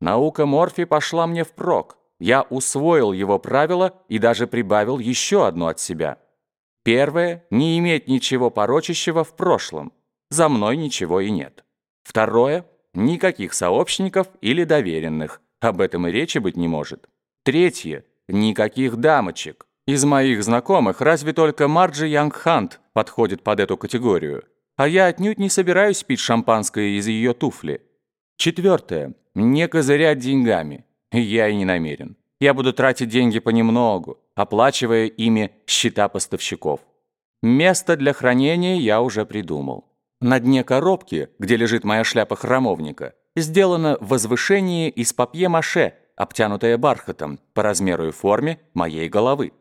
Наука Морфи пошла мне впрок. Я усвоил его правила и даже прибавил еще одно от себя. Первое – не иметь ничего порочащего в прошлом. За мной ничего и нет. Второе – никаких сообщников или доверенных. Об этом и речи быть не может. Третье – никаких дамочек. Из моих знакомых разве только Марджи Янгхант подходит под эту категорию. А я отнюдь не собираюсь пить шампанское из ее туфли. Четвертое – не козырять деньгами. Я и не намерен. Я буду тратить деньги понемногу, оплачивая ими счета поставщиков. Место для хранения я уже придумал. На дне коробки, где лежит моя шляпа храмовника, сделано возвышение из папье-маше, обтянутое бархатом, по размеру и форме моей головы.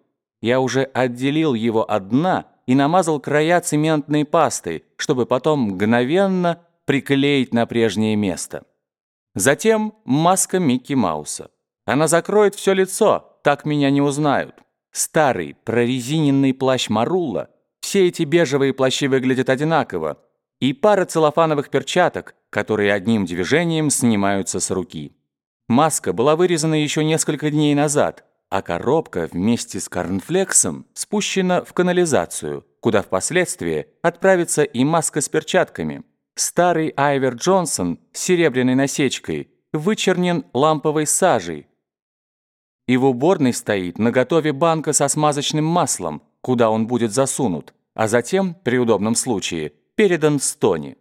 Я уже отделил его от дна и намазал края цементной пастой, чтобы потом мгновенно приклеить на прежнее место. Затем маска Микки Мауса. Она закроет все лицо, так меня не узнают. Старый прорезиненный плащ Марула, все эти бежевые плащи выглядят одинаково, и пара целлофановых перчаток, которые одним движением снимаются с руки. Маска была вырезана еще несколько дней назад, а коробка вместе с корнфлексом спущена в канализацию, куда впоследствии отправится и маска с перчатками. Старый Айвер Джонсон с серебряной насечкой вычернен ламповой сажей. И в уборной стоит наготове банка со смазочным маслом, куда он будет засунут, а затем, при удобном случае, передан Стони.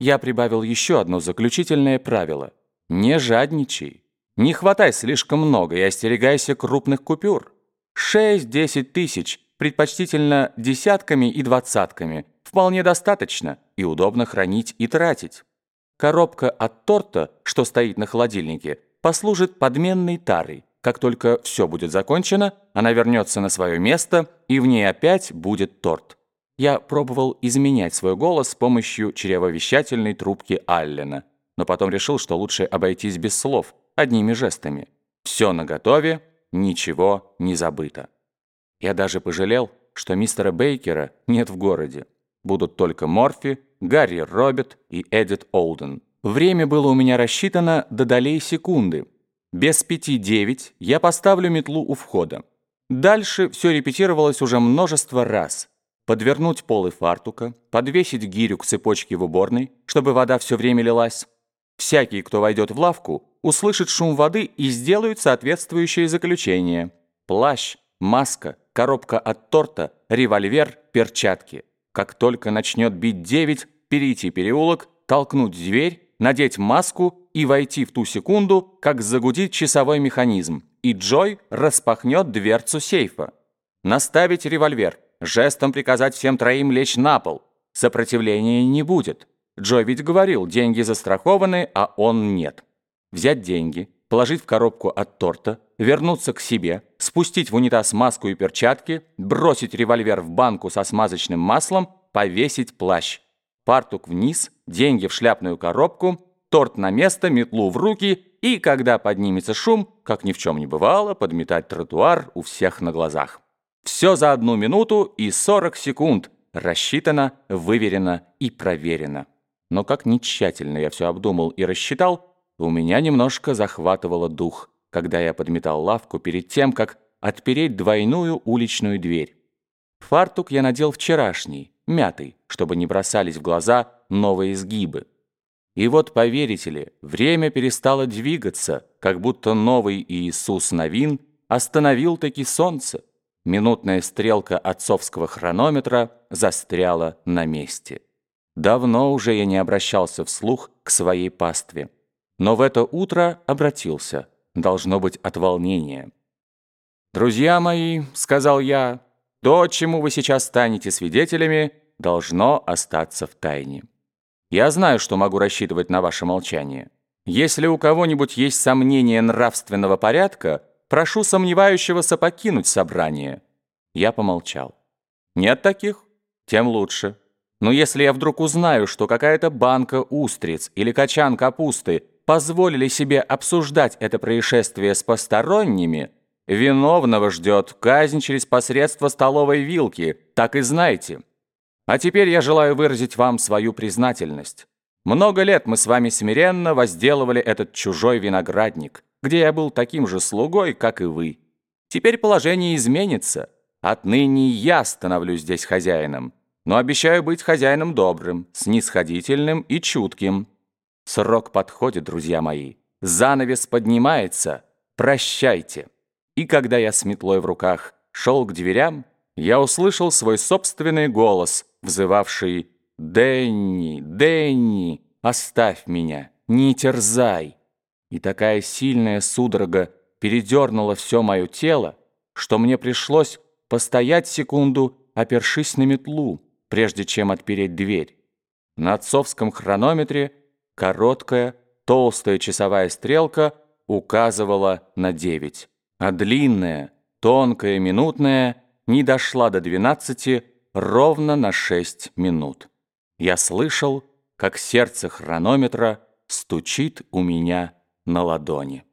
Я прибавил еще одно заключительное правило. Не жадничай. Не хватай слишком много и остерегайся крупных купюр. 6-10 тысяч, предпочтительно десятками и двадцатками, вполне достаточно и удобно хранить и тратить. Коробка от торта, что стоит на холодильнике, послужит подменной тарой. Как только все будет закончено, она вернется на свое место, и в ней опять будет торт. Я пробовал изменять свой голос с помощью чревовещательной трубки Аллена, но потом решил, что лучше обойтись без слов, одними жестами. Все наготове, ничего не забыто. Я даже пожалел, что мистера Бейкера нет в городе. Будут только Морфи, Гарри Роберт и Эдит Олден. Время было у меня рассчитано до долей секунды. Без пяти девять я поставлю метлу у входа. Дальше все репетировалось уже множество раз. Подвернуть полы фартука, подвесить гирю к цепочке в уборной, чтобы вода все время лилась. Всякий, кто войдет в лавку, услышит шум воды и сделает соответствующее заключение. Плащ, маска, коробка от торта, револьвер, перчатки. Как только начнет бить девять, перейти переулок, толкнуть дверь, надеть маску и войти в ту секунду, как загудит часовой механизм, и Джой распахнет дверцу сейфа. Наставить револьвер, жестом приказать всем троим лечь на пол. Сопротивления не будет. Джой ведь говорил, деньги застрахованы, а он нет. Взять деньги, положить в коробку от торта, вернуться к себе, спустить в унитаз маску и перчатки, бросить револьвер в банку со смазочным маслом, повесить плащ. Фартук вниз, деньги в шляпную коробку, торт на место, метлу в руки и, когда поднимется шум, как ни в чем не бывало, подметать тротуар у всех на глазах. Все за одну минуту и 40 секунд. Рассчитано, выверено и проверено. Но как ни тщательно я все обдумал и рассчитал, у меня немножко захватывало дух когда я подметал лавку перед тем, как отпереть двойную уличную дверь. Фартук я надел вчерашний, мятый, чтобы не бросались в глаза новые изгибы. И вот, поверите ли, время перестало двигаться, как будто новый Иисус Новин остановил-таки солнце. Минутная стрелка отцовского хронометра застряла на месте. Давно уже я не обращался вслух к своей пастве. Но в это утро обратился – должно быть от волнения. «Друзья мои», — сказал я, — «то, чему вы сейчас станете свидетелями, должно остаться в тайне. Я знаю, что могу рассчитывать на ваше молчание. Если у кого-нибудь есть сомнения нравственного порядка, прошу сомневающегося покинуть собрание». Я помолчал. «Нет таких? Тем лучше. Но если я вдруг узнаю, что какая-то банка устриц или качан капусты позволили себе обсуждать это происшествие с посторонними, виновного ждет казнь через посредство столовой вилки, так и знайте. А теперь я желаю выразить вам свою признательность. Много лет мы с вами смиренно возделывали этот чужой виноградник, где я был таким же слугой, как и вы. Теперь положение изменится. Отныне я становлюсь здесь хозяином, но обещаю быть хозяином добрым, снисходительным и чутким. Срок подходит, друзья мои. Занавес поднимается. Прощайте. И когда я с метлой в руках шел к дверям, я услышал свой собственный голос, взывавший «Дэнни, Дэнни, оставь меня, не терзай!» И такая сильная судорога передернула все мое тело, что мне пришлось постоять секунду, опершись на метлу, прежде чем отпереть дверь. На отцовском хронометре короткая, толстая часовая стрелка указывала на девять, а длинная, тонкая, минутная не дошла до двенадцати ровно на шесть минут. Я слышал, как сердце хронометра стучит у меня на ладони.